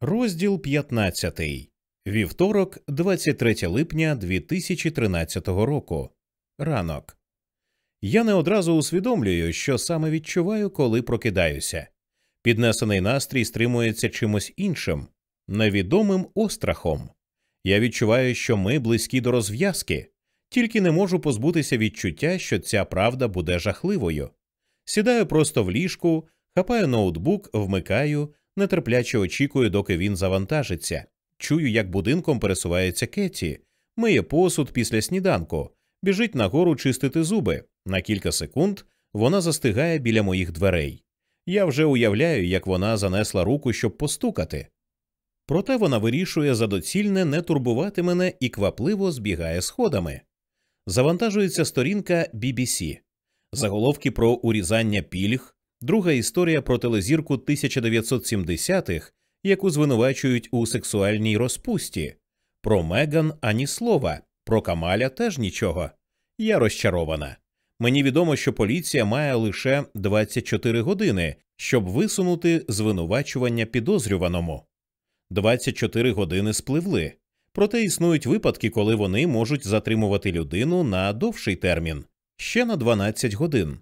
Розділ 15. Вівторок, 23 липня 2013 року. Ранок. Я не одразу усвідомлюю, що саме відчуваю, коли прокидаюся. Піднесений настрій стримується чимось іншим, невідомим острахом. Я відчуваю, що ми близькі до розв'язки, тільки не можу позбутися відчуття, що ця правда буде жахливою. Сідаю просто в ліжку, хапаю ноутбук, вмикаю нетерпляче очікую, доки він завантажиться. Чую, як будинком пересувається Кеті, миє посуд після сніданку, біжить нагору чистити зуби. На кілька секунд вона застигає біля моїх дверей. Я вже уявляю, як вона занесла руку, щоб постукати. Проте вона вирішує за доцільне не турбувати мене і квапливо збігає сходами. Завантажується сторінка BBC. заголовки про урізання пільг, Друга історія про телезірку 1970-х, яку звинувачують у сексуальній розпусті. Про Меган ані слова, про Камаля теж нічого. Я розчарована. Мені відомо, що поліція має лише 24 години, щоб висунути звинувачування підозрюваному. 24 години спливли. Проте існують випадки, коли вони можуть затримувати людину на довший термін ще на 12 годин.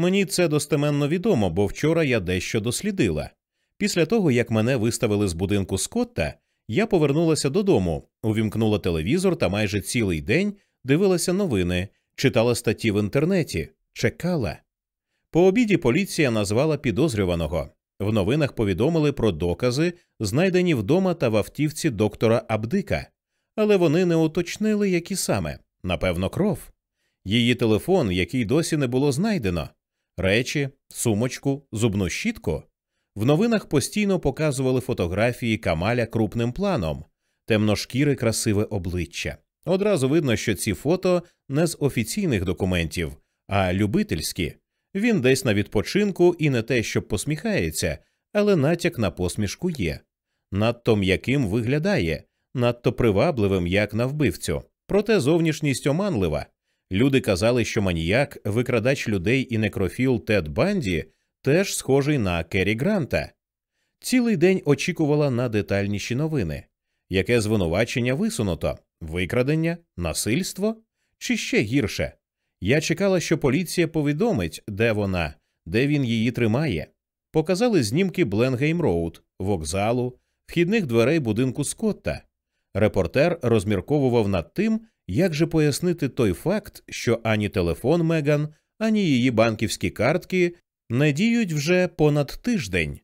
Мені це достеменно відомо, бо вчора я дещо дослідила. Після того, як мене виставили з будинку Скотта, я повернулася додому, увімкнула телевізор та майже цілий день дивилася новини, читала статті в інтернеті, чекала. По обіді поліція назвала підозрюваного. В новинах повідомили про докази, знайдені вдома та в автівці доктора Абдика, але вони не уточнили, які саме напевно, кров. Її телефон, який досі не було знайдено речі, сумочку, зубну щітку. В новинах постійно показували фотографії Камаля крупним планом, темношкіре красиве обличчя. Одразу видно, що ці фото не з офіційних документів, а любительські. Він десь на відпочинку і не те, що посміхається, але натяк на посмішку є. Надто м'яким виглядає, надто привабливим, як на вбивцю, проте зовнішність оманлива. Люди казали, що маніяк, викрадач людей і некрофіл Тед Банді теж схожий на Керрі Гранта. Цілий день очікувала на детальніші новини. Яке звинувачення висунуто? Викрадення, насильство чи ще гірше? Я чекала, що поліція повідомить, де вона, де він її тримає. Показали знімки Бленгейм Роуд, вокзалу, вхідних дверей будинку Скотта. Репортер розмірковував над тим, як же пояснити той факт, що ані телефон Меган, ані її банківські картки не діють вже понад тиждень?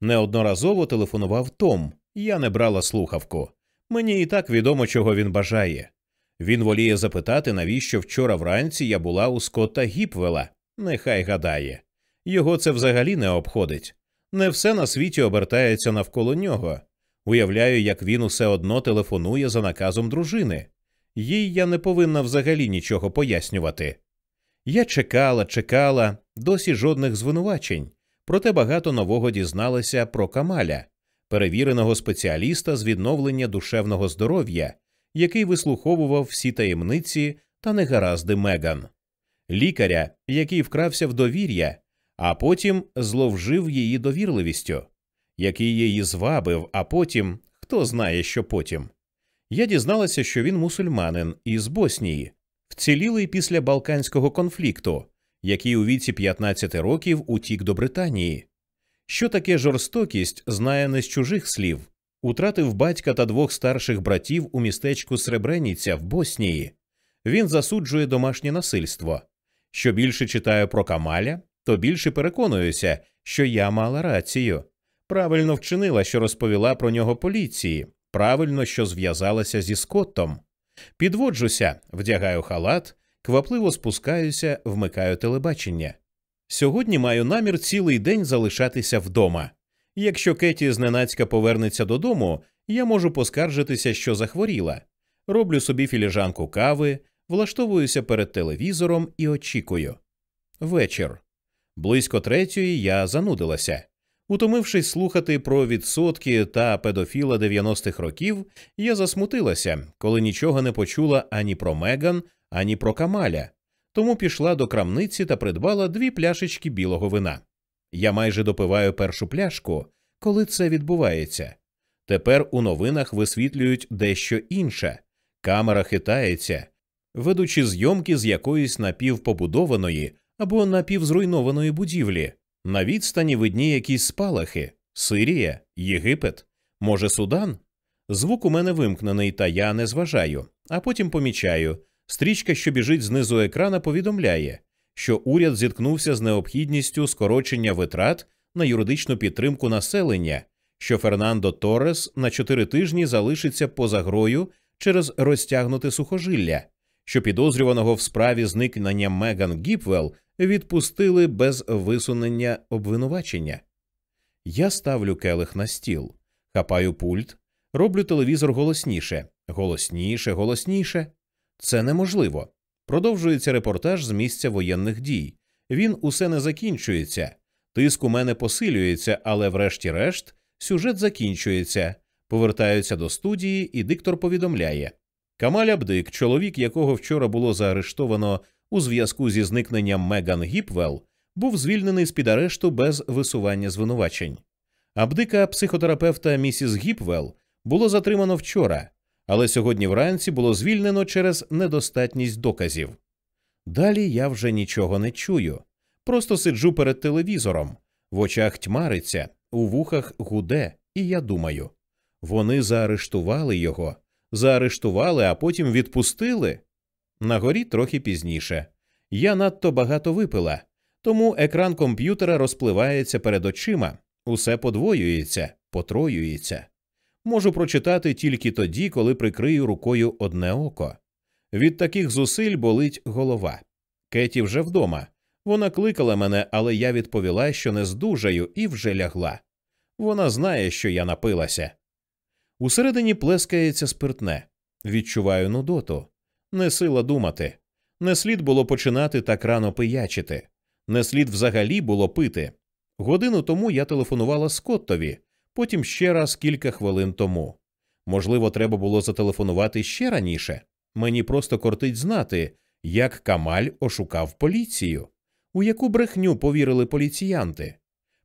Неодноразово телефонував Том, я не брала слухавку. Мені і так відомо, чого він бажає. Він воліє запитати, навіщо вчора вранці я була у Скотта Гіпвела. Нехай гадає. Його це взагалі не обходить. Не все на світі обертається навколо нього. Уявляю, як він усе одно телефонує за наказом дружини їй я не повинна взагалі нічого пояснювати. Я чекала, чекала, досі жодних звинувачень, проте багато нового дізналася про Камаля, перевіреного спеціаліста з відновлення душевного здоров'я, який вислуховував всі таємниці та негаразди Меган, лікаря, який вкрався в довір'я, а потім зловжив її довірливістю, який її звабив, а потім хто знає, що потім. Я дізналася, що він мусульманин із Боснії, вцілілий після Балканського конфлікту, який у віці 15 років утік до Британії. Що таке жорстокість, знає не з чужих слів, утратив батька та двох старших братів у містечку Сребреніця в Боснії. Він засуджує домашнє насильство. Що більше читаю про Камаля, то більше переконуюся, що я мала рацію. Правильно вчинила, що розповіла про нього поліції, Правильно, що зв'язалася зі Скоттом. Підводжуся, вдягаю халат, квапливо спускаюся, вмикаю телебачення. Сьогодні маю намір цілий день залишатися вдома. Якщо Кеті зненацька повернеться додому, я можу поскаржитися, що захворіла. Роблю собі філіжанку кави, влаштовуюся перед телевізором і очікую. Вечір. Близько третьої я занудилася. Утомившись слухати про відсотки та педофіла 90-х років, я засмутилася, коли нічого не почула ані про Меган, ані про Камаля, тому пішла до крамниці та придбала дві пляшечки білого вина. Я майже допиваю першу пляшку, коли це відбувається. Тепер у новинах висвітлюють дещо інше. Камера хитається, ведучи зйомки з якоїсь напівпобудованої або напівзруйнованої будівлі. На відстані видні якісь спалахи Сирія, Єгипет, може, Судан. Звук у мене вимкнений, та я не зважаю, а потім помічаю. Стрічка, що біжить знизу екрана, повідомляє, що уряд зіткнувся з необхідністю скорочення витрат на юридичну підтримку населення, що Фернандо Торрес на чотири тижні залишиться поза грою через розтягнуте сухожилля, що підозрюваного в справі зникнення Меган Гіпвелл відпустили без висунення обвинувачення. Я ставлю келих на стіл, хапаю пульт, роблю телевізор голосніше, голосніше, голосніше. Це неможливо. Продовжується репортаж з місця воєнних дій. Він усе не закінчується. Тиск у мене посилюється, але, врешті-решт, сюжет закінчується. Повертаються до студії, і диктор повідомляє Камаль Абдик, чоловік, якого вчора було заарештовано у зв'язку зі зникненням Меган Гіпвелл, був звільнений з під арешту без висування звинувачень. Абдика психотерапевта місіс Гіпвелл було затримано вчора, але сьогодні вранці було звільнено через недостатність доказів. Далі я вже нічого не чую. Просто сиджу перед телевізором, в очах тьмариться, у вухах гуде, і я думаю вони заарештували його, заарештували, а потім відпустили. На горі трохи пізніше. Я надто багато випила, тому екран комп'ютера розпливається перед очима, усе подвоюється, потроюється. Можу прочитати тільки тоді, коли прикрию рукою одне око. Від таких зусиль болить голова. Кеті вже вдома. Вона кликала мене, але я відповіла, що не здужаю, і вже лягла. Вона знає, що я напилася. Усередині плескається спиртне. Відчуваю нудоту. Не сила думати. Не слід було починати так рано пиячити. Не слід взагалі було пити. Годину тому я телефонувала Скоттові, потім ще раз кілька хвилин тому. Можливо, треба було зателефонувати ще раніше. Мені просто кортить знати, як Камаль ошукав поліцію, у яку брехню повірили поліціянти.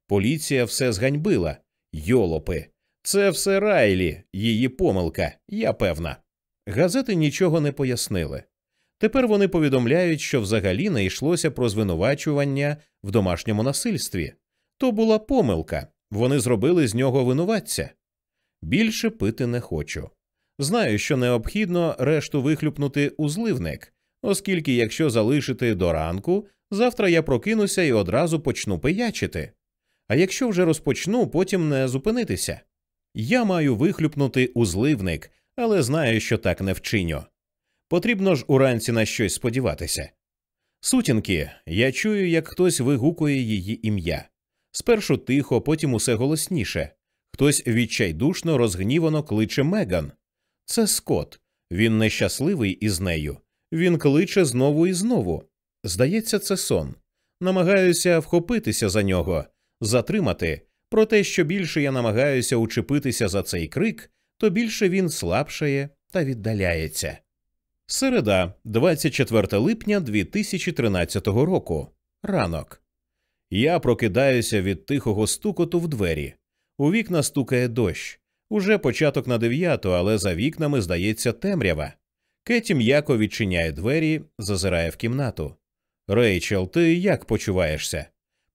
Поліція все зганьбила, йолопи. Це все Райлі, її помилка, я певна. Газети нічого не пояснили. Тепер вони повідомляють, що взагалі не йшлося про звинувачування в домашньому насильстві. То була помилка, вони зробили з нього винуватця. Більше пити не хочу. Знаю, що необхідно решту вихлюпнути у зливник, оскільки, якщо залишити до ранку, завтра я прокинуся і одразу почну пиячити. А якщо вже розпочну, потім не зупинитися. Я маю вихлюпнути у зливник, але знаю, що так не вчиню. Потрібно ж уранці на щось сподіватися. Сутінки, я чую, як хтось вигукує її ім'я. Спершу тихо, потім усе голосніше. Хтось відчайдушно розгнівано кличе Меган. Це Скот. Він нещасливий із нею. Він кличе знову і знову. Здається, це сон. Намагаюся вхопитися за нього, затримати. Проте, що більше я намагаюся учепитися за цей крик, то більше він слабшає та віддаляється. Середа, 24 липня 2013 року. Ранок. Я прокидаюся від тихого стукоту в двері. У вікна стукає дощ. Уже початок на дев'яту, але за вікнами здається темрява. Кеті м'яко відчиняє двері, зазирає в кімнату. Рейчел, ти як почуваєшся?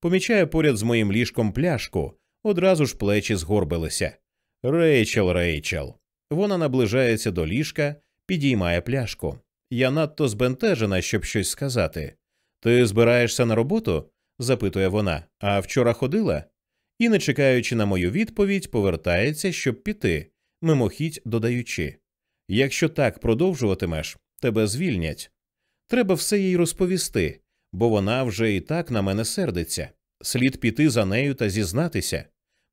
Помічає поряд з моїм ліжком пляшку, одразу ж плечі згорбилися. Рейчел, Рейчел. Вона наближається до ліжка, підіймає пляшку. Я надто збентежена, щоб щось сказати. Ти збираєшся на роботу? запитує вона. А вчора ходила? І, не чекаючи на мою відповідь, повертається, щоб піти, мимохідь додаючи якщо так продовжуватимеш, тебе звільнять. Треба все їй розповісти, бо вона вже і так на мене сердиться. Слід піти за нею та зізнатися.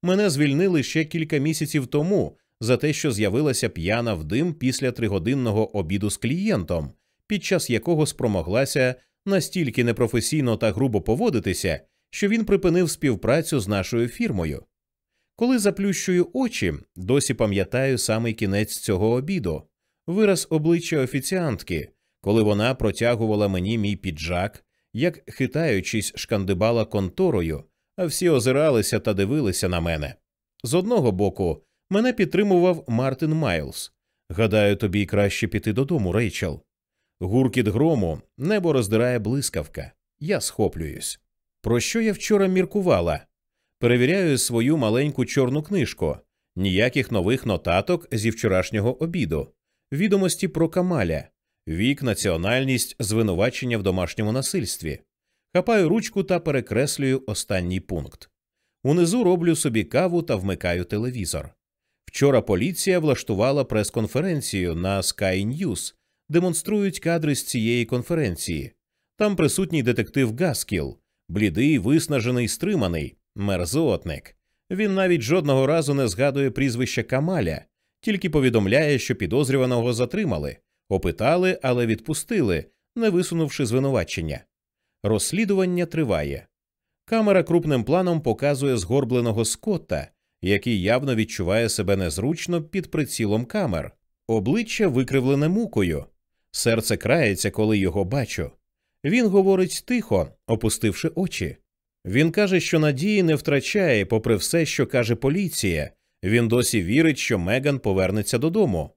Мене звільнили ще кілька місяців тому за те, що з'явилася п'яна в дим після тригодинного обіду з клієнтом, під час якого спромоглася настільки непрофесійно та грубо поводитися, що він припинив співпрацю з нашою фірмою. Коли заплющую очі, досі пам'ятаю самий кінець цього обіду, вираз обличчя офіціантки, коли вона протягувала мені мій піджак, як хитаючись, шкандибала конторою, всі озиралися та дивилися на мене. З одного боку, Мене підтримував Мартин Майлз. Гадаю, тобі краще піти додому, Рейчел. Гуркіт грому, небо роздирає блискавка. Я схоплююсь. Про що я вчора міркувала? Перевіряю свою маленьку чорну книжку, ніяких нових нотаток зі вчорашнього обіду, відомості про Камаля, вік, національність, звинувачення в домашньому насильстві. Хапаю ручку та перекреслюю останній пункт. Унизу роблю собі каву та вмикаю телевізор. Вчора поліція влаштувала прес-конференцію на Sky News, демонструють кадри з цієї конференції. Там присутній детектив Гаскіл, блідий, виснажений, стриманий, мерзотник. Він навіть жодного разу не згадує прізвища Камаля, тільки повідомляє, що підозрюваного затримали, опитали, але відпустили, не висунувши звинувачення. Розслідування триває. Камера крупним планом показує згорбленого Скотта, який явно відчуває себе незручно під прицілом камер, обличчя викривлене мукою. Серце крається, коли його бачу. Він говорить тихо, опустивши очі. Він каже, що надії не втрачає, попри все, що каже поліція. Він досі вірить, що Меган повернеться додому.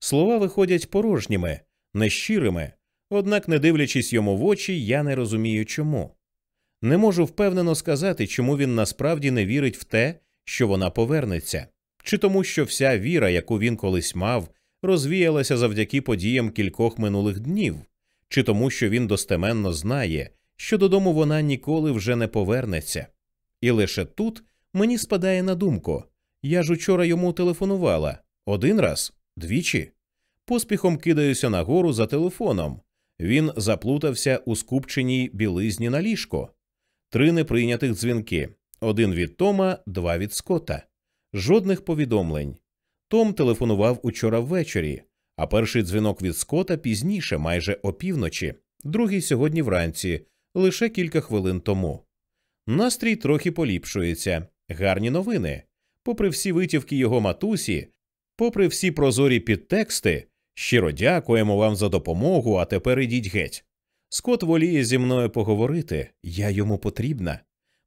Слова виходять порожніми, нещирими, однак, не дивлячись йому в очі, я не розумію чому. Не можу впевнено сказати, чому він насправді не вірить в те, що вона повернеться, чи тому, що вся віра, яку він колись мав, розвіялася завдяки подіям кількох минулих днів, чи тому, що він достеменно знає, що додому вона ніколи вже не повернеться. І лише тут мені спадає на думку я ж учора йому телефонувала один раз, двічі. Поспіхом кидаюся нагору за телефоном. Він заплутався у скупченій білизні на ліжко. Три неприйнятих дзвінки один від Тома, два від Скотта. Жодних повідомлень. Том телефонував учора ввечері, а перший дзвінок від Скотта пізніше, майже опівночі, другий сьогодні вранці, лише кілька хвилин тому. Настрій трохи поліпшується, гарні новини. Попри всі витівки його матусі, попри всі прозорі підтексти, щиро дякуємо вам за допомогу, а тепер ідіть геть. Скот воліє зі мною поговорити, я йому потрібна.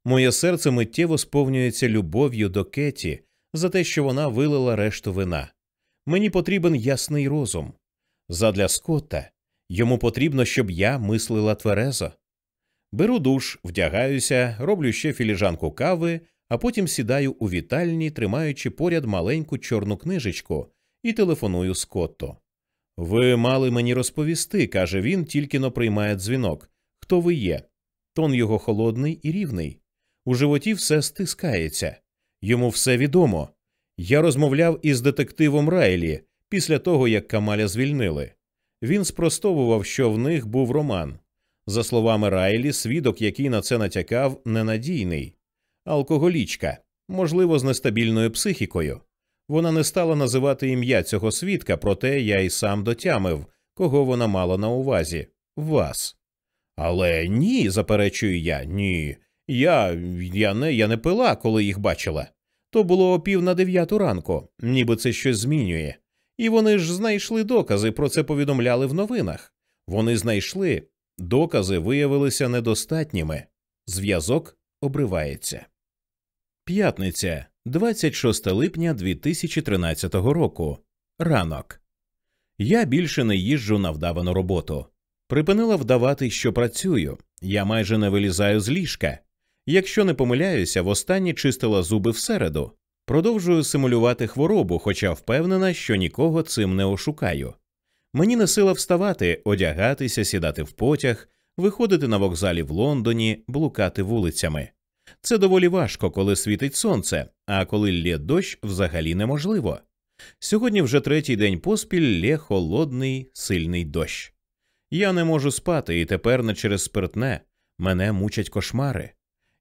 Моє серце миттєво сповнюється любов'ю до Кеті за те, що вона вилила решту вина. Мені потрібен ясний розум. Задля Скотта йому потрібно, щоб я мислила тверезо. Беру душ, вдягаюся, роблю ще філіжанку кави, а потім сідаю у вітальні, тримаючи поряд маленьку чорну книжечку, і телефоную Скотту. Ви мали мені розповісти, каже він, тільки но приймає дзвінок. Хто ви є? Тон його холодний і рівний. У животі все стискається. Йому все відомо. Я розмовляв із детективом Райлі після того, як Камаля звільнили. Він спростовував, що в них був роман. За словами Райлі, свідок, який на це натякав, ненадійний, алкоголічка, можливо, з нестабільною психікою. Вона не стала називати ім'я цього свідка, проте я й сам дотямив, кого вона мала на увазі вас. Але ні, заперечую я, ні. Я я, не я не пила, коли їх бачила. То було пів на дев'яту ранку, ніби це щось змінює. І вони ж знайшли докази, про це повідомляли в новинах. Вони знайшли, докази виявилися недостатніми. Зв'язок обривається. П'ятниця, 26 липня 2013 року. Ранок. Я більше не їжджу на вдавану роботу. Припинила вдавати, що працюю. Я майже не вилізаю з ліжка. Якщо не помиляюся, востаннє чистила зуби всереду. Продовжую симулювати хворобу, хоча впевнена, що нікого цим не ошукаю. Мені не сила вставати, одягатися, сідати в потяг, виходити на вокзалі в Лондоні, блукати вулицями. Це доволі важко, коли світить сонце, а коли лє дощ, взагалі неможливо. Сьогодні вже третій день поспіль лє холодний, сильний дощ. Я не можу спати, і тепер не через спиртне мене мучать кошмари.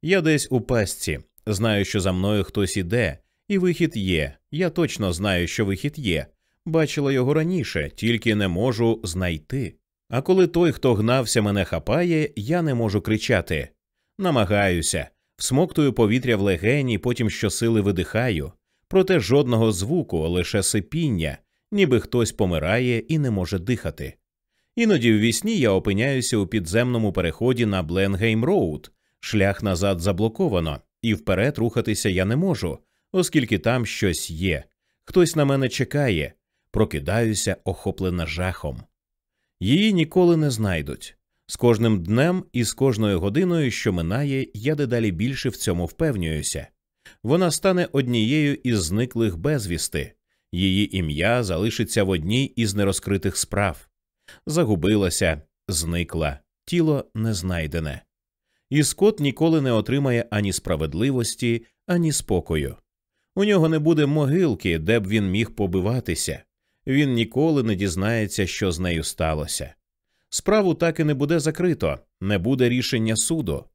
Я десь у пастці, знаю, що за мною хтось іде, і вихід є. Я точно знаю, що вихід є. Бачила його раніше, тільки не можу знайти. А коли той, хто гнався, мене хапає, я не можу кричати. Намагаюся, всмоктую повітря в легені, потім щосили видихаю, проте жодного звуку, лише сипіння, ніби хтось помирає і не може дихати. Іноді в вісні я опиняюся у підземному переході на Бленгейм Роуд, шлях назад заблоковано, і вперед рухатися я не можу, оскільки там щось є, Хтось на мене чекає, прокидаюся, охоплена жахом. Її ніколи не знайдуть. З кожним днем і з кожною годиною, що минає, я дедалі більше в цьому впевнююся. Вона стане однією із зниклих безвісти, її ім'я залишиться в одній із нерозкритих справ. Загубилася, зникла, тіло не знайдене. І Скот ніколи не отримає ані справедливості, ані спокою. У нього не буде могилки, де б він міг побиватися. Він ніколи не дізнається, що з нею сталося. Справу так і не буде закрито, не буде рішення суду.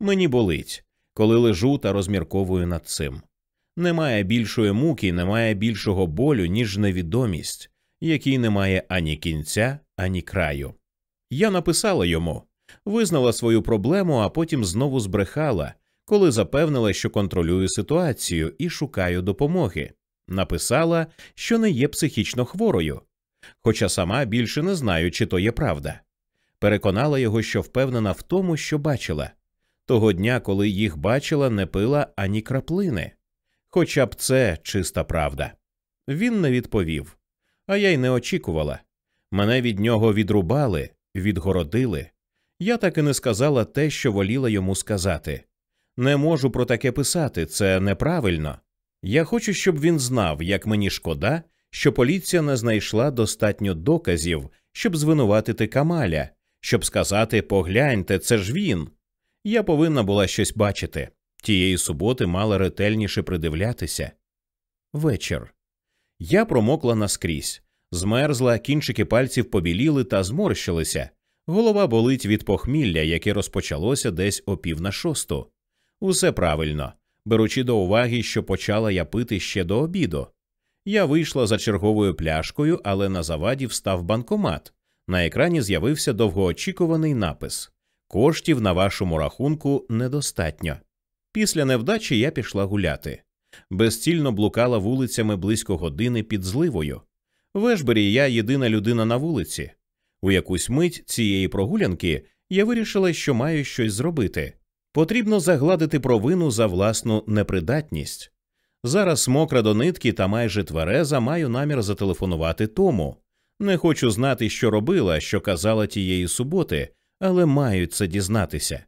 Мені болить, коли лежу та розмірковую над цим. Немає більшої муки, немає більшого болю, ніж невідомість, якій немає ані кінця, ані краю. Я написала йому, визнала свою проблему, а потім знову збрехала, коли запевнила, що контролюю ситуацію і шукаю допомоги. Написала, що не є психічно хворою, хоча сама більше не знаю, чи то є правда. Переконала його, що впевнена в тому, що бачила. Того дня, коли їх бачила, не пила ані краплини. Хоча б це чиста правда. Він не відповів, а я й не очікувала. Мене від нього відрубали, відгородили. Я так і не сказала те, що воліла йому сказати. Не можу про таке писати, це неправильно. Я хочу, щоб він знав, як мені шкода, що поліція не знайшла достатньо доказів, щоб звинуватити Камаля, щоб сказати погляньте, це ж він. Я повинна була щось бачити. Тієї суботи мала ретельніше придивлятися. Вечір. Я промокла наскрізь, змерзла, кінчики пальців побіліли та зморщилися. Голова болить від похмілля, яке розпочалося десь о пів на шосту. Усе правильно, беручи до уваги, що почала я пити ще до обіду. Я вийшла за черговою пляшкою, але на заваді встав банкомат. На екрані з'явився довгоочікуваний напис Коштів на вашому рахунку недостатньо. Після невдачі я пішла гуляти. Безцільно блукала вулицями близько години під зливою. В Ешбері я єдина людина на вулиці. У якусь мить цієї прогулянки я вирішила, що маю щось зробити. Потрібно загладити провину за власну непридатність. Зараз мокра до нитки та майже твереза маю намір зателефонувати тому. Не хочу знати, що робила, що казала тієї суботи, але маю це дізнатися.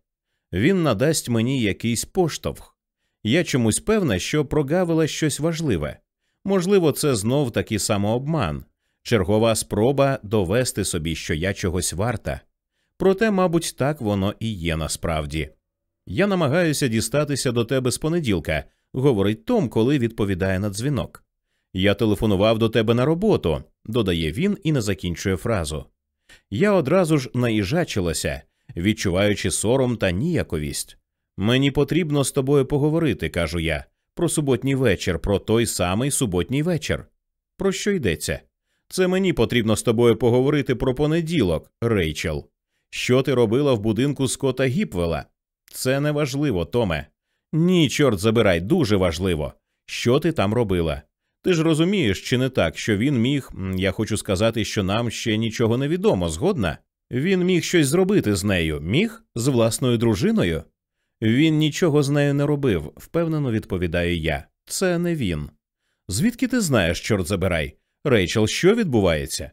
Він надасть мені якийсь поштовх. Я чомусь певна, що прогавила щось важливе. Можливо, це знов таки самообман, чергова спроба довести собі, що я чогось варта. Проте, мабуть, так воно і є насправді. Я намагаюся дістатися до тебе з понеділка, говорить Том, коли відповідає на дзвінок. Я телефонував до тебе на роботу, додає він і не закінчує фразу. Я одразу ж наїжачилася, відчуваючи сором та ніяковість. Мені потрібно з тобою поговорити, кажу я, про суботній вечір, про той самий суботній вечір. Про що йдеться? Це мені потрібно з тобою поговорити про понеділок, Рейчел. Що ти робила в будинку Скота Гіпвела? Це не важливо, Томе. Ні, чорт забирай, дуже важливо. Що ти там робила? Ти ж розумієш, чи не так, що він міг, я хочу сказати, що нам ще нічого не відомо, згодна? Він міг щось зробити з нею, міг з власною дружиною? Він нічого з нею не робив, впевнено відповідаю я. Це не він. Звідки ти знаєш, чорт забирай? Рейчел, що відбувається?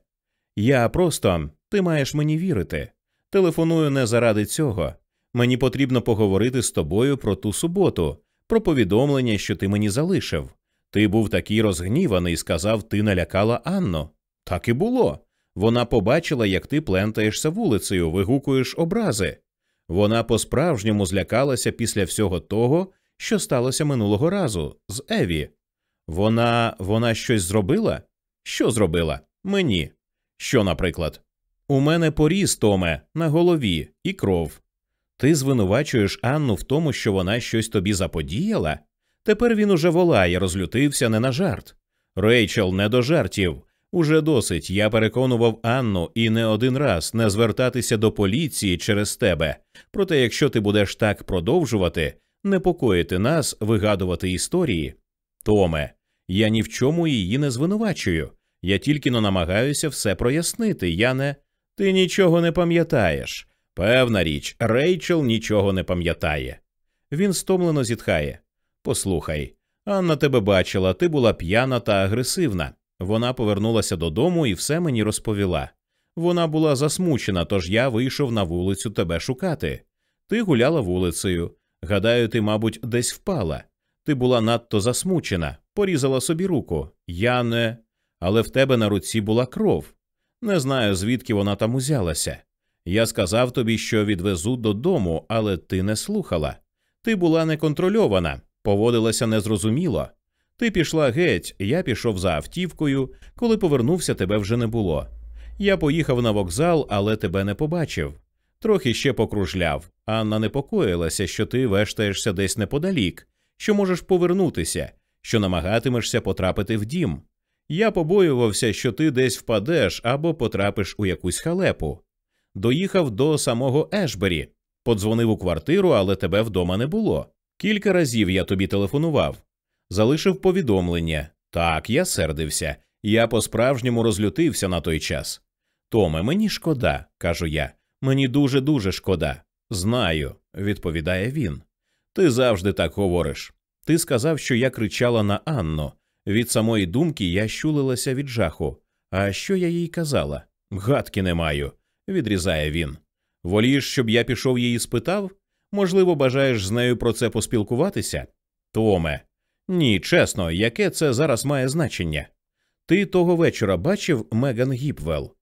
Я просто ти маєш мені вірити. Телефоную не заради цього. Мені потрібно поговорити з тобою про ту суботу, про повідомлення, що ти мені залишив. Ти був такий розгніваний, сказав, ти налякала Анну. Так і було. Вона побачила, як ти плентаєшся вулицею, вигукуєш образи. Вона по-справжньому злякалася після всього того, що сталося минулого разу з Еві. Вона вона щось зробила? Що зробила? Мені. Що, наприклад? У мене поріз, Томе, на голові і кров. Ти звинувачуєш Анну в тому, що вона щось тобі заподіяла? Тепер він уже волає, розлютився не на жарт. Рейчел, не до жартів. Уже досить. Я переконував Анну і не один раз не звертатися до поліції через тебе. Проте, якщо ти будеш так продовжувати, непокоїти нас, вигадувати історії. Томе, я ні в чому її не звинувачую. Я тільки но намагаюся все прояснити. Я не. Ти нічого не пам'ятаєш. Певна річ, Рейчел нічого не пам'ятає. Він стомлено зітхає. Послухай, Анна тебе бачила, ти була п'яна та агресивна. Вона повернулася додому і все мені розповіла. Вона була засмучена, тож я вийшов на вулицю тебе шукати. Ти гуляла вулицею. Гадаю, ти, мабуть, десь впала. Ти була надто засмучена, порізала собі руку. Я не. Але в тебе на руці була кров. Не знаю, звідки вона там узялася. Я сказав тобі, що відвезу додому, але ти не слухала. Ти була неконтрольована, поводилася незрозуміло. Ти пішла геть, я пішов за автівкою, коли повернувся, тебе вже не було. Я поїхав на вокзал, але тебе не побачив. Трохи ще покружляв. Анна непокоїлася, що ти вештаєшся десь неподалік, що можеш повернутися, що намагатимешся потрапити в дім. Я побоювався, що ти десь впадеш або потрапиш у якусь халепу. Доїхав до самого Ешбері, подзвонив у квартиру, але тебе вдома не було. Кілька разів я тобі телефонував, залишив повідомлення. Так, я сердився, я по справжньому розлютився на той час. Томе, мені шкода, кажу я. Мені дуже дуже шкода. Знаю, відповідає він. Ти завжди так говориш. Ти сказав, що я кричала на Анну. Від самої думки я щулилася від жаху. А що я їй казала? Гадки не маю, відрізає він. Волієш, щоб я пішов її спитав? Можливо, бажаєш з нею про це поспілкуватися? Томе. Ні, чесно, яке це зараз має значення? Ти того вечора бачив Меган Гіпвелл?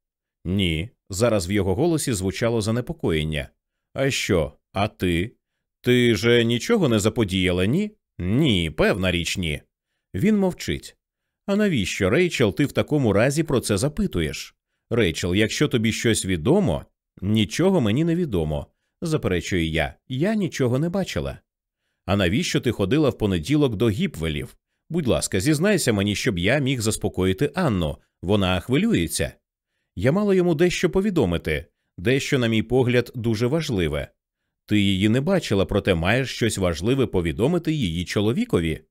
Ні. Зараз в його голосі звучало занепокоєння. А що? А ти? Ти же нічого не заподіяла, ні? Ні, певна річ, ні. Він мовчить. А навіщо, Рейчел, ти в такому разі про це запитуєш? Рейчел, якщо тобі щось відомо, нічого мені не відомо, заперечую я, я нічого не бачила. А навіщо ти ходила в понеділок до гіпвелів? Будь ласка, зізнайся мені, щоб я міг заспокоїти Анну. Вона хвилюється. Я мала йому дещо повідомити, дещо, на мій погляд, дуже важливе. Ти її не бачила, проте маєш щось важливе повідомити її чоловікові.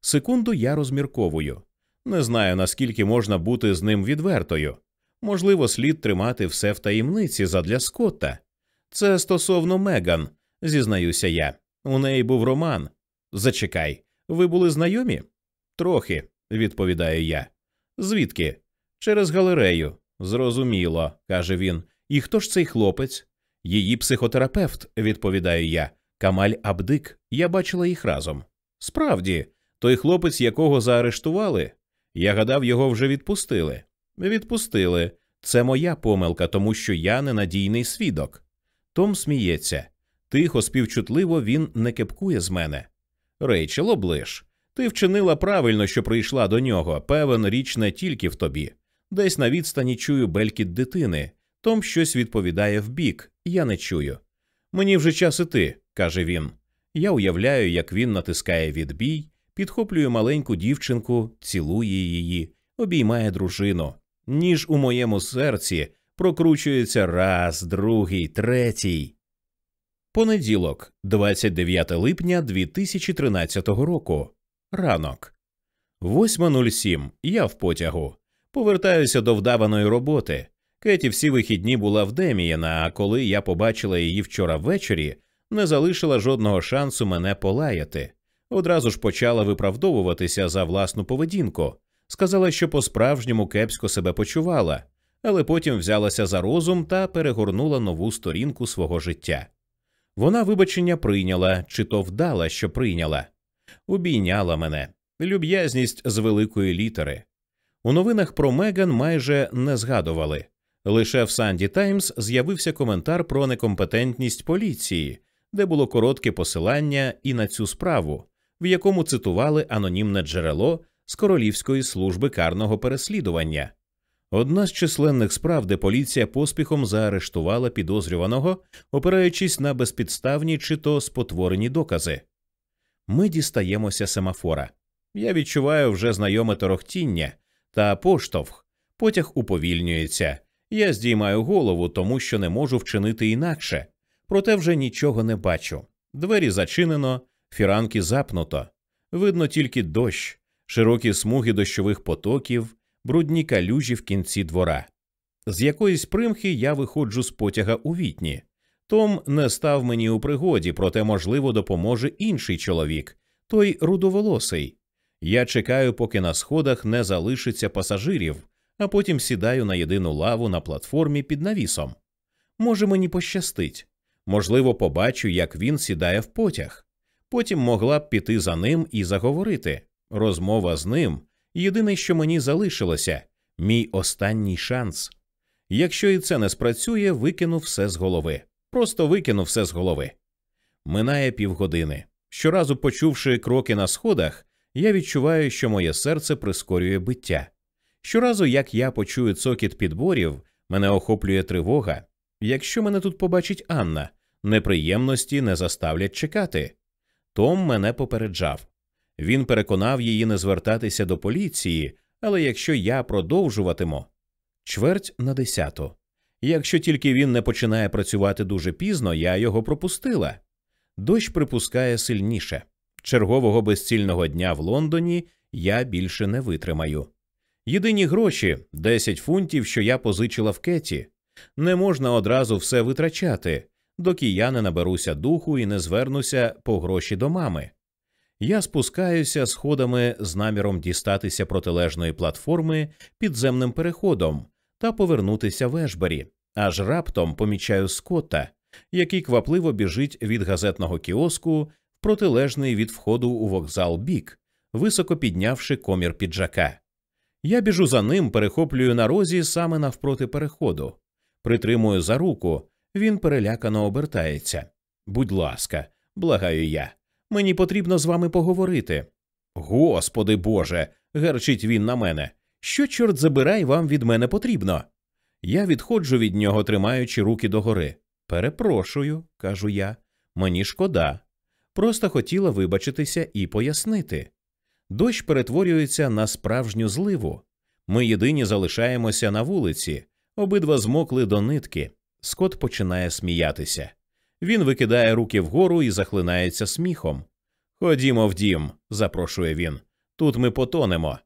Секунду я розмірковую. Не знаю, наскільки можна бути з ним відвертою. Можливо, слід тримати все в таємниці задля Скотта. Це стосовно Меган, зізнаюся я. У неї був роман. Зачекай, ви були знайомі? Трохи, відповідаю я. Звідки? Через галерею. Зрозуміло, каже він. І хто ж цей хлопець? Її психотерапевт, відповідаю я. Камаль Абдик. Я бачила їх разом. Справді, той хлопець, якого заарештували. Я гадав, його вже відпустили. Відпустили. Це моя помилка, тому що я ненадійний свідок. Том сміється. Тихо, співчутливо він не кепкує з мене. Рейчел, облиш. Ти вчинила правильно, що прийшла до нього. Певен, річ не тільки в тобі. Десь на відстані чую белькіт дитини. Том щось відповідає вбік, я не чую. Мені вже час іти, каже він. Я уявляю, як він натискає відбій, підхоплює маленьку дівчинку, цілує її, обіймає дружину. Ніж у моєму серці прокручується раз, другий, третій. Понеділок, 29 липня 2013 року. Ранок. 8.07. Я в потягу. Повертаюся до вдаваної роботи. Кеті всі вихідні була в Демієна, а коли я побачила її вчора ввечері, не залишила жодного шансу мене полаяти. Одразу ж почала виправдовуватися за власну поведінку. Сказала, що по-справжньому кепсько себе почувала, але потім взялася за розум та перегорнула нову сторінку свого життя. Вона вибачення прийняла, чи то вдала, що прийняла, обійняла мене, люб'язність з великої літери. У новинах про Меган майже не згадували. Лише в Санді Таймс з'явився коментар про некомпетентність поліції, де було коротке посилання і на цю справу, в якому цитували анонімне джерело з Королівської служби карного переслідування. Одна з численних справ, де поліція поспіхом заарештувала підозрюваного, опираючись на безпідставні чи то спотворені докази. Ми дістаємося семафора. Я відчуваю вже знайоме торохтіння та поштовх. Потяг уповільнюється. Я здіймаю голову, тому що не можу вчинити інакше, проте вже нічого не бачу. Двері зачинено, фіранки запнуто. Видно тільки дощ, широкі смуги дощових потоків, брудні калюжі в кінці двора. З якоїсь примхи я виходжу з потяга у вітні. Том не став мені у пригоді, проте, можливо, допоможе інший чоловік, той рудоволосий. Я чекаю, поки на сходах не залишиться пасажирів, а потім сідаю на єдину лаву на платформі під навісом. Може, мені пощастить. Можливо, побачу, як він сідає в потяг. Потім могла б піти за ним і заговорити. Розмова з ним єдине, що мені залишилося мій останній шанс. Якщо і це не спрацює, викину все з голови. Просто викину все з голови. Минає півгодини. Щоразу почувши кроки на сходах, я відчуваю, що моє серце прискорює биття. Щоразу, як я почую цокіт підборів, мене охоплює тривога. Якщо мене тут побачить Анна, неприємності не заставлять чекати. Том мене попереджав. Він переконав її не звертатися до поліції, але якщо я продовжуватиму чверть на десяту. Якщо тільки він не починає працювати дуже пізно, я його пропустила. Дощ припускає сильніше. Чергового безцільного дня в Лондоні я більше не витримаю. Єдині гроші 10 фунтів, що я позичила в кеті. Не можна одразу все витрачати, доки я не наберуся духу і не звернуся по гроші до мами. Я спускаюся сходами з наміром дістатися протилежної платформи підземним переходом та повернутися в Ешбері. Аж раптом помічаю Скотта, який квапливо біжить від газетного кіоску в протилежний від входу у вокзал бік, високо піднявши комір піджака. Я біжу за ним, перехоплюю на розі саме навпроти переходу, притримую за руку, він перелякано обертається. Будь ласка, благаю я, мені потрібно з вами поговорити. Господи Боже, гарчить він на мене. Що, чорт забирай, вам від мене потрібно? Я відходжу від нього, тримаючи руки догори. Перепрошую, кажу я, мені шкода. Просто хотіла вибачитися і пояснити. Дощ перетворюється на справжню зливу. Ми єдині залишаємося на вулиці, обидва змокли до нитки. Скот починає сміятися. Він викидає руки вгору і захлинається сміхом. Ходімо в дім, запрошує він. Тут ми потонемо.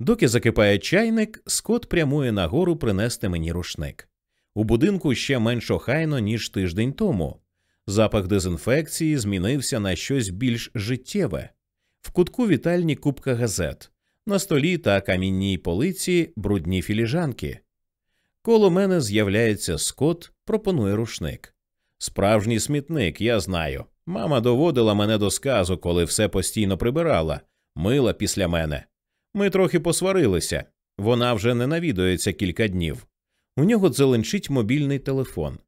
Доки закипає чайник, Скот прямує нагору принести мені рушник. У будинку ще менш охайно, ніж тиждень тому. Запах дезінфекції змінився на щось більш життєве. В кутку вітальні купка газет, на столі та камінній полиці брудні філіжанки. Коло мене з'являється Скот, пропонує рушник. Справжній смітник, я знаю. Мама доводила мене до сказу, коли все постійно прибирала, мила після мене. Ми трохи посварилися. Вона вже не навідується кілька днів. У нього дзеленчить мобільний телефон.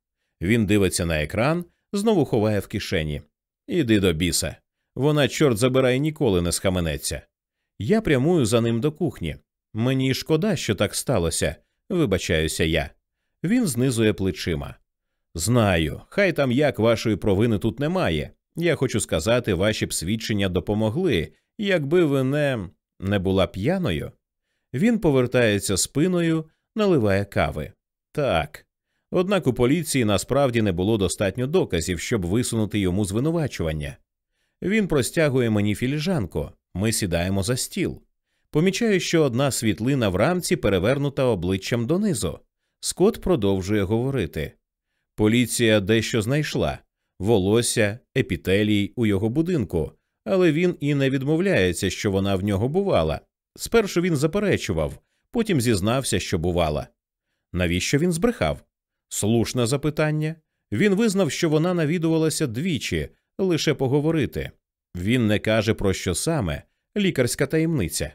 Він дивиться на екран, знову ховає в кишені. Іди до біса. Вона, чорт забирай, ніколи не схаменеться. Я прямую за ним до кухні. Мені шкода, що так сталося, вибачаюся я. Він знизує плечима. Знаю, хай там як вашої провини тут немає. Я хочу сказати, ваші б свідчення допомогли, якби ви не не була п'яною. Він повертається спиною, наливає кави. Так. Однак у поліції насправді не було достатньо доказів, щоб висунути йому звинувачування. Він простягує мені філіжанку, ми сідаємо за стіл. Помічаю, що одна світлина в рамці перевернута обличчям донизу. Скот продовжує говорити. Поліція дещо знайшла волосся, епітелій у його будинку, але він і не відмовляється, що вона в нього бувала. Спершу він заперечував, потім зізнався, що бувала. Навіщо він збрехав? Слушне запитання. Він визнав, що вона навідувалася двічі, лише поговорити. Він не каже про що саме лікарська таємниця.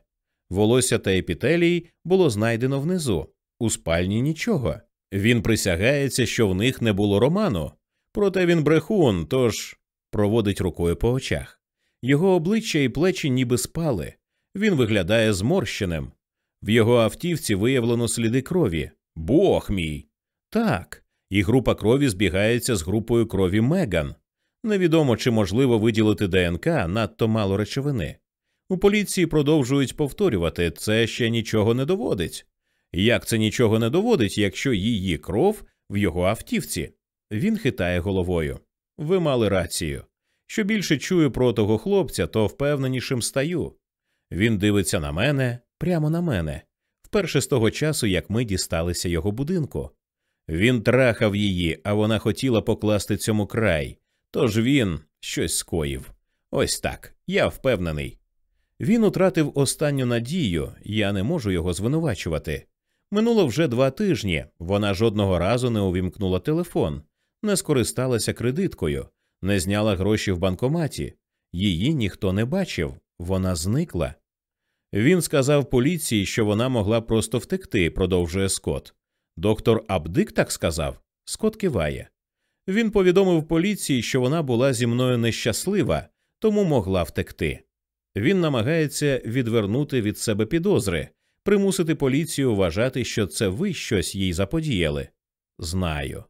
Волосся та епітелій було знайдено внизу, у спальні нічого. Він присягається, що в них не було роману. Проте він брехун, тож проводить рукою по очах. Його обличчя і плечі ніби спали. Він виглядає зморщеним. В його автівці виявлено сліди крові. Бог мій. Так, і група крові збігається з групою крові Меган. Невідомо чи можливо виділити ДНК надто мало речовини. У поліції продовжують повторювати, це ще нічого не доводить. Як це нічого не доводить, якщо її кров в його автівці? Він хитає головою. Ви мали рацію. Що більше чую про того хлопця, то впевненішим стаю. Він дивиться на мене, прямо на мене, вперше з того часу, як ми дісталися його будинку. Він трахав її, а вона хотіла покласти цьому край. Тож він щось скоїв. Ось так, я впевнений. Він утратив останню надію, я не можу його звинувачувати. Минуло вже два тижні. Вона жодного разу не увімкнула телефон, не скористалася кредиткою, не зняла гроші в банкоматі. Її ніхто не бачив, вона зникла. Він сказав поліції, що вона могла просто втекти, продовжує Скот. Доктор Абдик так сказав. Скот киває. Він повідомив поліції, що вона була зі мною нещаслива, тому могла втекти. Він намагається відвернути від себе підозри, примусити поліцію вважати, що це ви щось їй заподіяли. Знаю.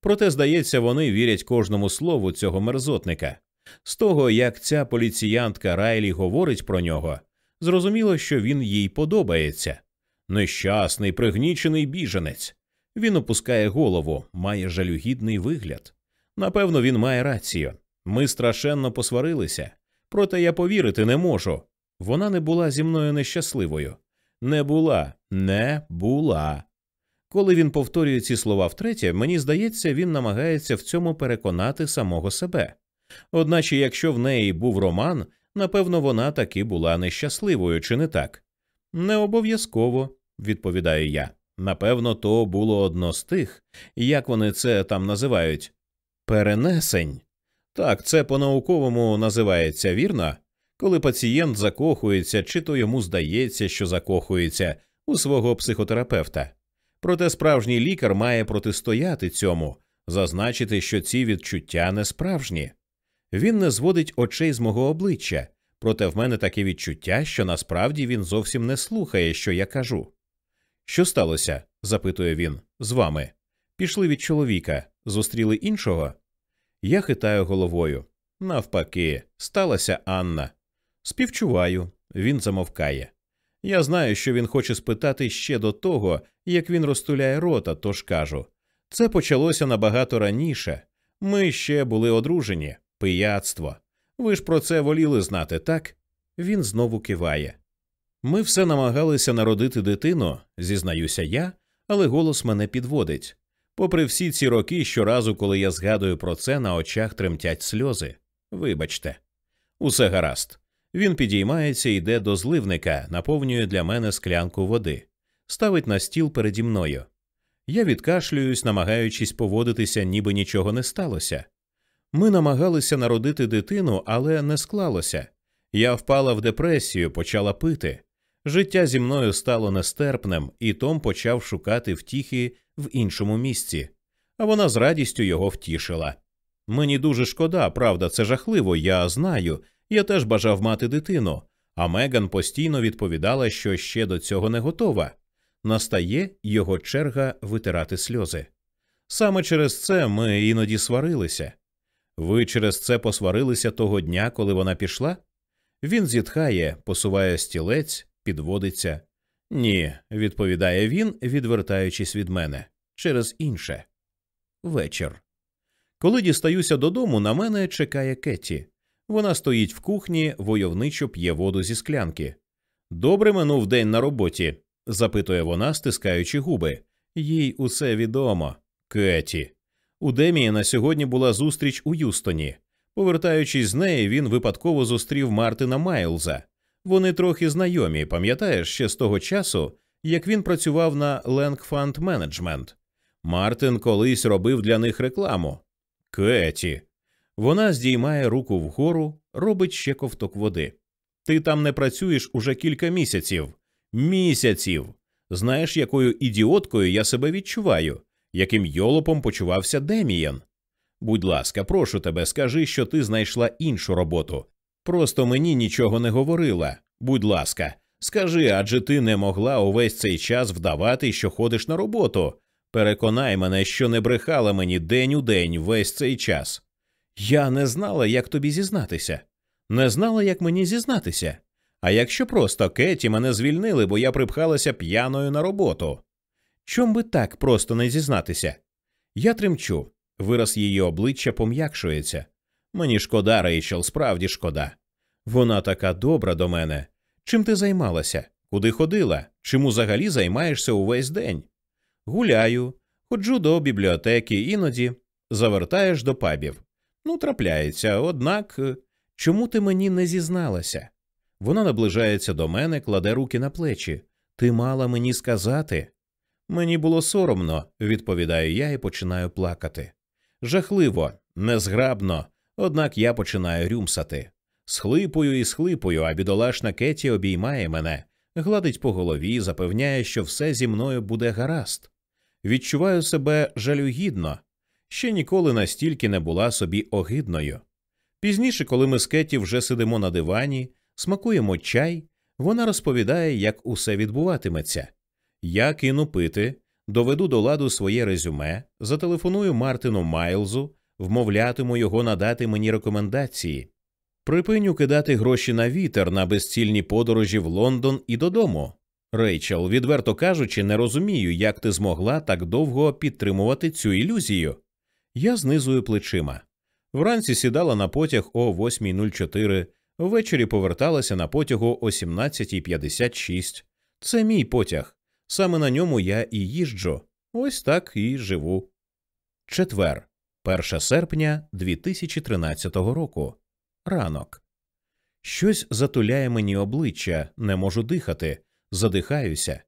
Проте, здається, вони вірять кожному слову цього мерзотника. З того, як ця поліціянтка Райлі говорить про нього, зрозуміло, що він їй подобається. Нещасний, пригнічений біженець. Він опускає голову, має жалюгідний вигляд. Напевно, він має рацію. Ми страшенно посварилися, проте я повірити не можу. Вона не була зі мною нещасливою. Не була, не була. Коли він повторює ці слова втретє, мені здається, він намагається в цьому переконати самого себе. Одначе, якщо в неї був роман, напевно, вона таки була нещасливою, чи не так? Не обов'язково, відповідаю я. Напевно, то було одно з тих, як вони це там називають перенесень. Так, це по-науковому називається вірно, коли пацієнт закохується, чи то йому здається, що закохується у свого психотерапевта. Проте справжній лікар має протистояти цьому, зазначити, що ці відчуття не справжні. Він не зводить очей з мого обличчя, проте в мене таке відчуття, що насправді він зовсім не слухає, що я кажу. Що сталося? запитує він, з вами. Пішли від чоловіка, зустріли іншого. Я хитаю головою. Навпаки, сталася Анна. Співчуваю, він замовкає. Я знаю, що він хоче спитати ще до того, як він розтуляє рота, тож кажу це почалося набагато раніше. Ми ще були одружені, пияцтво. Ви ж про це воліли знати, так? Він знову киває. Ми все намагалися народити дитину, зізнаюся я, але голос мене підводить. Попри всі ці роки, щоразу, коли я згадую про це, на очах тремтять сльози. Вибачте, усе гаразд. Він підіймається, йде до зливника, наповнює для мене склянку води, ставить на стіл переді мною. Я відкашлююсь, намагаючись поводитися, ніби нічого не сталося. Ми намагалися народити дитину, але не склалося. Я впала в депресію, почала пити. Життя зі мною стало нестерпним, і Том почав шукати втіхи в іншому місці, а вона з радістю його втішила. Мені дуже шкода, правда, це жахливо, я знаю. Я теж бажав мати дитину, а Меган постійно відповідала, що ще до цього не готова. Настає його черга витирати сльози. Саме через це ми іноді сварилися. Ви через це посварилися того дня, коли вона пішла? Він зітхає, посуває стілець, підводиться. Ні, відповідає він, відвертаючись від мене, через інше. Вечір. Коли дістаюся додому, на мене чекає Кетті. Вона стоїть в кухні, войовничо п'є воду зі склянки. Добре минув день на роботі? запитує вона, стискаючи губи. Їй усе відомо. Кеті. У Демієна сьогодні була зустріч у Юстоні. Повертаючись з неї, він випадково зустрів Мартина Майлза. Вони трохи знайомі, пам'ятаєш ще з того часу, як він працював на Fund Management. Мартин колись робив для них рекламу. Кеті. Вона здіймає руку вгору, робить ще ковток води. Ти там не працюєш уже кілька місяців. Місяців. Знаєш, якою ідіоткою я себе відчуваю, яким йолопом почувався Демієн. Будь ласка, прошу тебе, скажи, що ти знайшла іншу роботу. Просто мені нічого не говорила. Будь ласка, скажи, адже ти не могла увесь цей час вдавати, що ходиш на роботу. Переконай мене, що не брехала мені день у день весь цей час. Я не знала, як тобі зізнатися, не знала, як мені зізнатися. А якщо просто Кеті мене звільнили, бо я припхалася п'яною на роботу. Чом би так просто не зізнатися? Я тремчу, вираз її обличчя пом'якшується. Мені шкода, Рейчел, справді шкода. Вона така добра до мене. Чим ти займалася? Куди ходила? Чим взагалі займаєшся увесь день? Гуляю, ходжу до бібліотеки, іноді завертаєш до пабів. Ну, трапляється, однак чому ти мені не зізналася? Вона наближається до мене, кладе руки на плечі. Ти мала мені сказати. Мені було соромно, відповідаю я і починаю плакати. Жахливо, незграбно, однак я починаю рюмсати. Схлипую і схлипую, а бідолашна Кеті обіймає мене, гладить по голові, запевняє, що все зі мною буде гаразд. Відчуваю себе жалюгідно, ще ніколи настільки не була собі огидною. Пізніше, коли ми з Кеті вже сидимо на дивані, смакуємо чай, вона розповідає, як усе відбуватиметься. Я кину пити, доведу до ладу своє резюме, зателефоную Мартину Майлзу, вмовлятиму його надати мені рекомендації. Припиню кидати гроші на вітер на безцільні подорожі в Лондон і додому. Рейчел, відверто кажучи, не розумію, як ти змогла так довго підтримувати цю ілюзію. Я знизую плечима. Вранці сідала на потяг о 8.04, ввечері поверталася на потягу о 17.56. Це мій потяг. Саме на ньому я і їжджу. Ось так і живу. Четвер, 1 серпня 2013 року. Ранок. Щось затуляє мені обличчя, не можу дихати, задихаюся.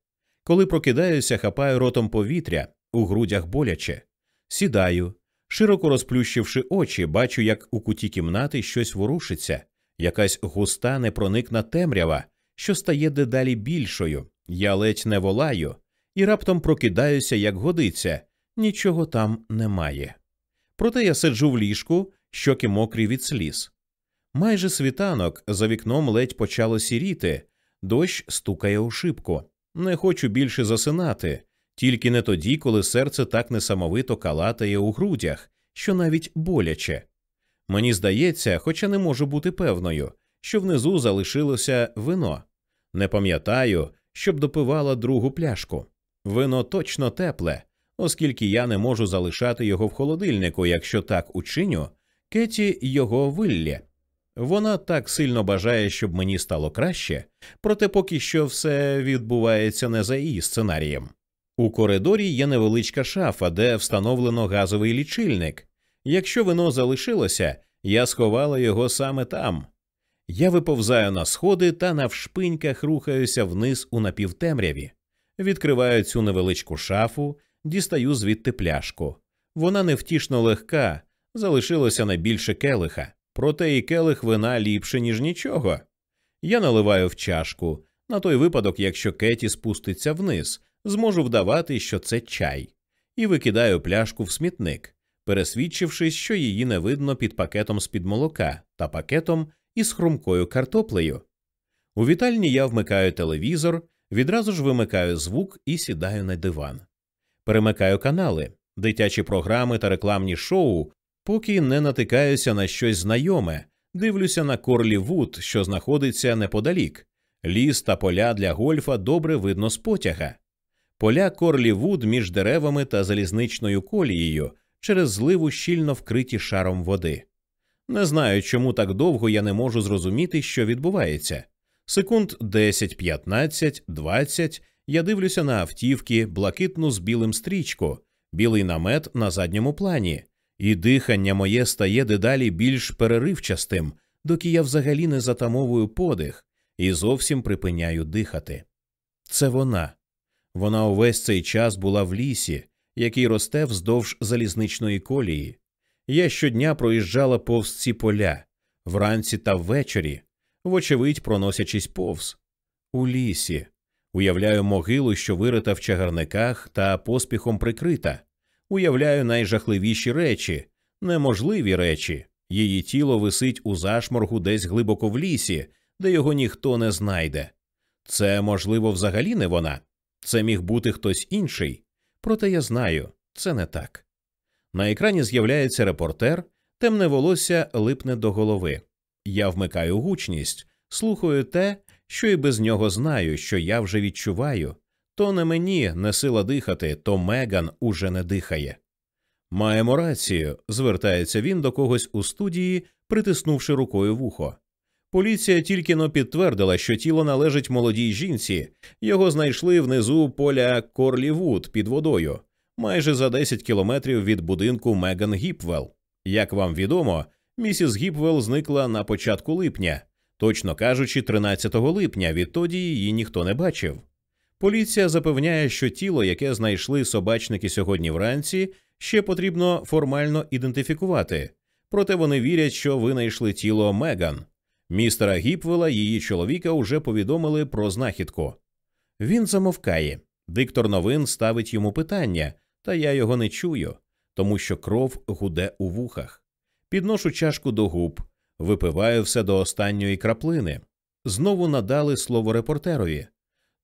Коли прокидаюся, хапаю ротом повітря, у грудях боляче. Сідаю, широко розплющивши очі, бачу, як у куті кімнати щось ворушиться, якась густа непроникна темрява, що стає дедалі більшою. Я ледь не волаю, і раптом прокидаюся, як годиться, нічого там немає. Проте я сиджу в ліжку, щоки мокрі від сліз. Майже світанок за вікном ледь почало сіріти, дощ стукає у шибку. Не хочу більше засинати, тільки не тоді, коли серце так несамовито калатає у грудях, що навіть боляче. Мені здається, хоча не можу бути певною, що внизу залишилося вино. Не пам'ятаю, щоб допивала другу пляшку. Вино точно тепле, оскільки я не можу залишати його в холодильнику, якщо так учиню, Кеті його виллє. Вона так сильно бажає, щоб мені стало краще, проте поки що все відбувається не за її сценарієм. У коридорі є невеличка шафа, де встановлено газовий лічильник. Якщо вино залишилося, я сховала його саме там. Я виповзаю на сходи та навшпиньках рухаюся вниз у напівтемряві, відкриваю цю невеличку шафу, дістаю звідти пляшку. Вона невтішно легка, залишилося не більше келиха, проте і келих вина ліпше, ніж нічого. Я наливаю в чашку на той випадок, якщо Кеті спуститься вниз, зможу вдавати, що це чай, і викидаю пляшку в смітник, пересвідчившись, що її не видно під пакетом з під молока та пакетом із хрумкою картоплею. У вітальні я вмикаю телевізор, відразу ж вимикаю звук і сідаю на диван. Перемикаю канали, дитячі програми та рекламні шоу, поки не натикаюся на щось знайоме, дивлюся на Корлі Вуд, що знаходиться неподалік. Ліс та поля для гольфа добре видно з потяга. Поля Корлі Вуд між деревами та залізничною колією через зливу щільно вкриті шаром води. Не знаю, чому так довго я не можу зрозуміти, що відбувається. Секунд 10, 15, 20 я дивлюся на автівки, блакитну з білим стрічку, білий намет на задньому плані, і дихання моє стає дедалі більш переривчастим, доки я взагалі не затамовую подих і зовсім припиняю дихати. Це вона. Вона увесь цей час була в лісі, який росте вздовж залізничної колії. Я щодня проїжджала повз ці поля вранці та ввечері, вочевидь, проносячись повз. У лісі. Уявляю могилу, що вирита в чагарниках та поспіхом прикрита. Уявляю найжахливіші речі, неможливі речі. Її тіло висить у зашморгу десь глибоко в лісі, де його ніхто не знайде. Це, можливо, взагалі не вона. Це міг бути хтось інший. Проте я знаю, це не так. На екрані з'являється репортер, темне волосся липне до голови. Я вмикаю гучність, слухаю те, що і без нього знаю, що я вже відчуваю. То не мені не сила дихати, то Меган уже не дихає. Маємо рацію, звертається він до когось у студії, притиснувши рукою вухо. Поліція тільки но підтвердила, що тіло належить молодій жінці, його знайшли внизу поля Корлівуд під водою майже за 10 кілометрів від будинку Меган Гіпвелл. Як вам відомо, місіс Гіпвелл зникла на початку липня, Точно кажучи, 13 липня відтоді її ніхто не бачив. Поліція запевняє, що тіло, яке знайшли собачники сьогодні вранці, ще потрібно формально ідентифікувати, проте вони вірять, що винайшли тіло Меган. Містера Гіпвела, її чоловіка, уже повідомили про знахідку. Він замовкає. Диктор новин ставить йому питання, та я його не чую, тому що кров гуде у вухах. Підношу чашку до губ, випиваю все до останньої краплини. Знову надали слово репортерові.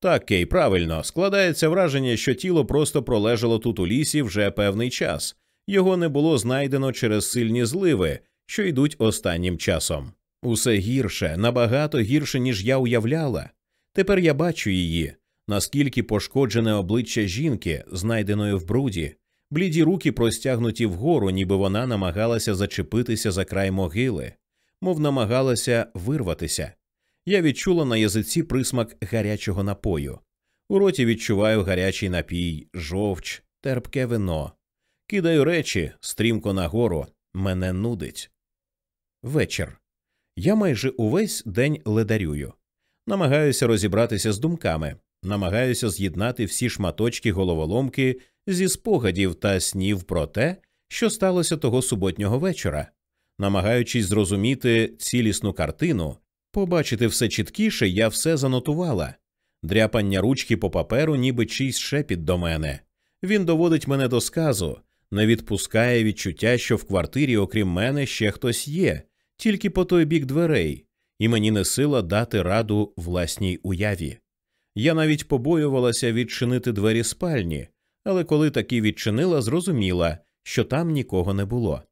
Так, Кей, правильно, складається враження, що тіло просто пролежало тут у лісі вже певний час, його не було знайдено через сильні зливи, що йдуть останнім часом. Усе гірше, набагато гірше, ніж я уявляла. Тепер я бачу її, наскільки пошкоджене обличчя жінки, знайденої в бруді, бліді руки простягнуті вгору, ніби вона намагалася зачепитися за край могили, мов намагалася вирватися. Я відчула на язиці присмак гарячого напою. У роті відчуваю гарячий напій, жовч, терпке вино. Кидаю речі стрімко нагору, мене нудить. Вечір. Я майже увесь день ледарюю. Намагаюся розібратися з думками, намагаюся з'єднати всі шматочки головоломки зі спогадів та снів про те, що сталося того суботнього вечора, намагаючись зрозуміти цілісну картину, побачити все чіткіше, я все занотувала. Дряпання ручки по паперу, ніби чийсь шепіт до мене. Він доводить мене до сказу, не відпускає відчуття, що в квартирі, окрім мене, ще хтось є, тільки по той бік дверей, і мені не сила дати раду власній уяві. Я навіть побоювалася відчинити двері спальні, але коли таки відчинила, зрозуміла, що там нікого не було.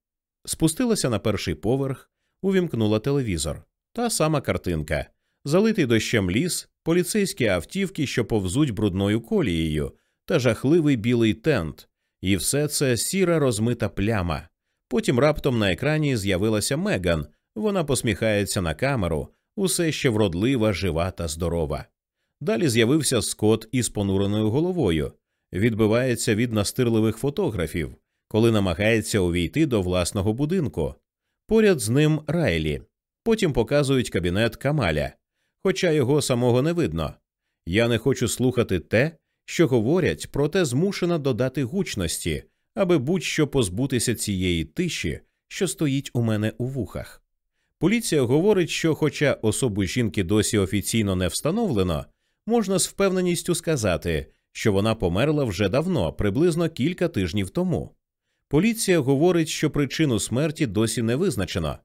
Спустилася на перший поверх, увімкнула телевізор. Та сама картинка залитий дощем ліс, поліцейські автівки, що повзуть брудною колією, та жахливий білий тент, і все це сіра розмита пляма. Потім раптом на екрані з'явилася Меган, вона посміхається на камеру, усе ще вродлива, жива та здорова. Далі з'явився Скот із понуреною головою, відбивається від настирливих фотографів, коли намагається увійти до власного будинку. Поряд з ним Райлі. Потім показують кабінет Камаля, хоча його самого не видно. Я не хочу слухати те, що говорять, проте змушена додати гучності, аби будь-що позбутися цієї тиші, що стоїть у мене у вухах. Поліція говорить, що, хоча особу жінки досі офіційно не встановлено, можна з впевненістю сказати, що вона померла вже давно, приблизно кілька тижнів тому. Поліція говорить, що причину смерті досі не визначено,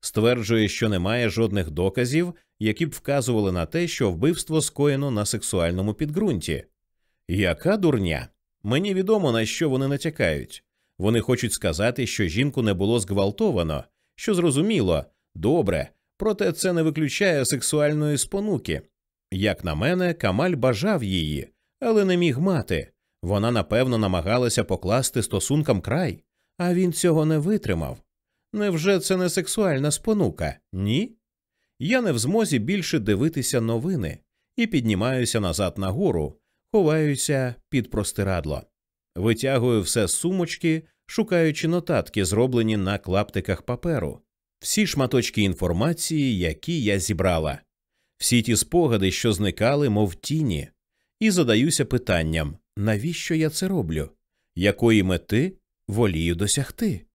стверджує, що немає жодних доказів, які б вказували на те, що вбивство скоєно на сексуальному підґрунті. Яка дурня? Мені відомо, на що вони натякають. Вони хочуть сказати, що жінку не було зґвалтовано, що зрозуміло, добре, проте це не виключає сексуальної спонуки. Як на мене, Камаль бажав її, але не міг мати. Вона напевно намагалася покласти стосункам край, а він цього не витримав. Невже це не сексуальна спонука? Ні? Я не в змозі більше дивитися новини і піднімаюся назад нагору, ховаюся під простирадло, витягую все з сумочки, шукаючи нотатки, зроблені на клаптиках паперу, всі шматочки інформації, які я зібрала, всі ті спогади, що зникали, мов тіні, і задаюся питанням навіщо я це роблю, якої мети волію досягти?